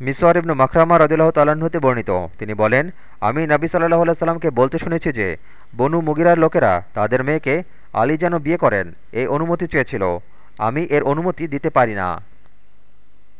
মিসওয়ার ইবনু মাখরামা রদিল্লাহ তালাহতে বর্ণিত। তিনি বলেন, আমি নাবি সাল্লাহ সাল্লামকে বলতে শুনেছি যে, বনু মুগিরার লোকেরা তাদের মেয়েকে আলী যেন বিয়ে করেন, এই অনুমতি চেয়েছিল। আমি এর অনুমতি দিতে পারি না।